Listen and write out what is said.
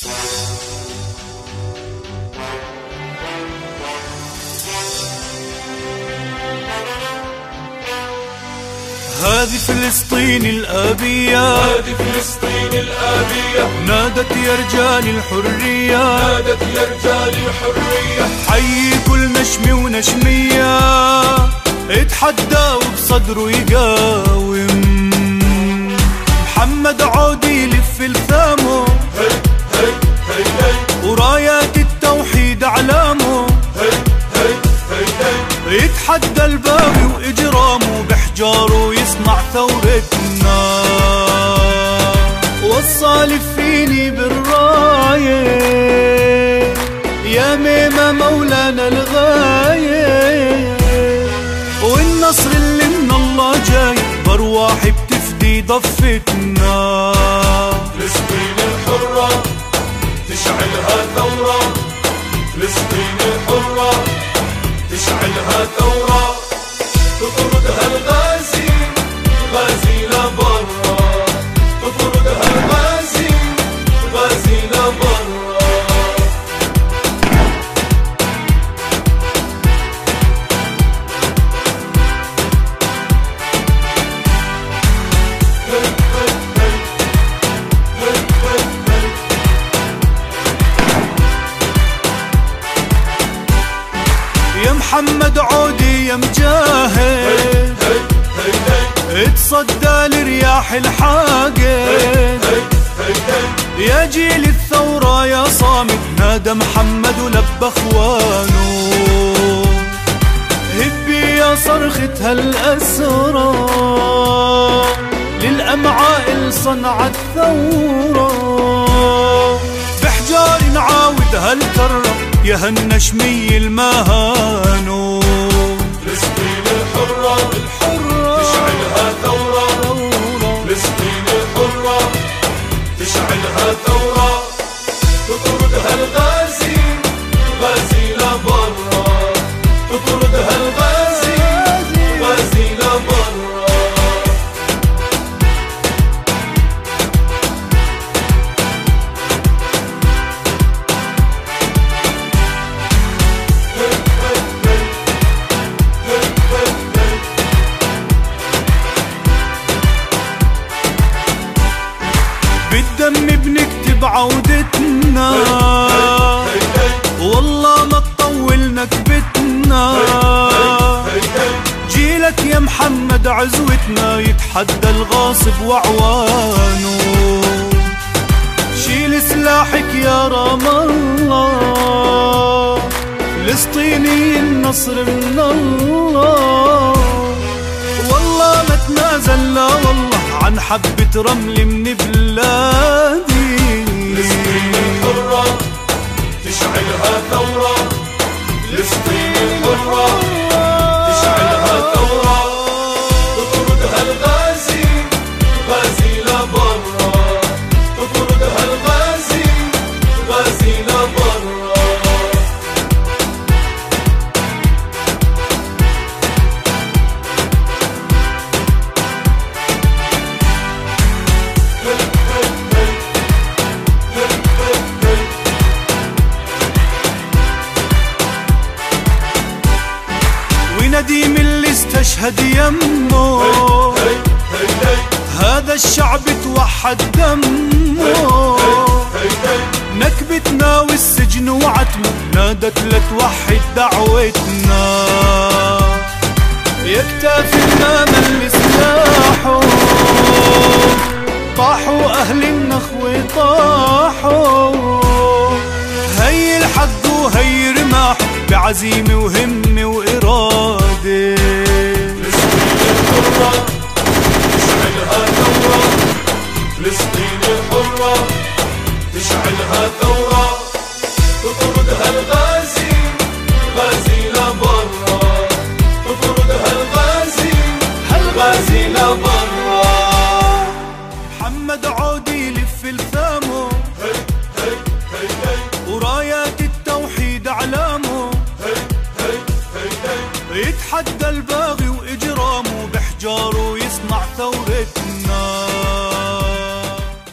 هذه فلسطين الأبية. هذه فلسطين الآبية. نادت يا رجال الحرية. نادت يا رجال الحرية. حي كل نشمي ونشمية. اتحدى وبصدره يقاوم. محمد عودي يلف هي ورايات التوحيد هي يتحدى الباغي وإجرامه بحجاره يصنع ثورتنا. وصى فيني بالراية. يا ميمة مولانا الغاية. والنصر اللي من الله جاي بارواح بتفدي ضفتنا. فلسطين الحرة تشعلها ثورة فلسطين الحرة تشعلها ثورة محمد عودي يا مجاهد. اتصدى لرياح الحاقد يا جيل الثورة يا صامد نادى محمد ولبى اخوانه هبي يا صرخة هالأسرى. للأمعاء صنعت ثورة. بحجار نعاود هالكرة. يا هالنشمي المهانو. فلسطين الحرة الحرة عودتنا. والله ما تطول نكبتنا جيلك يا محمد عزوتنا يتحدى الغاصب وعوانه. شيل سلاحك يا رام الله. فلسطيني النصر من الله. والله ما تنازل لا والله عن حبة رمل من بلادي تشعلها ثورة اللي استشهد يمه هذا الشعب توحد دمه. نكبتنا والسجن وعتمه. نادت لتوحد دعوتنا. يكتفي النمل لسلاحه طاحوا أهل النخوة طاحوا هي الحق وهي رماح بعزيمة وهمة وإرادة نعملها ثورة تطردها الغازي غازي لا تطردها الغازي الغازي لا محمد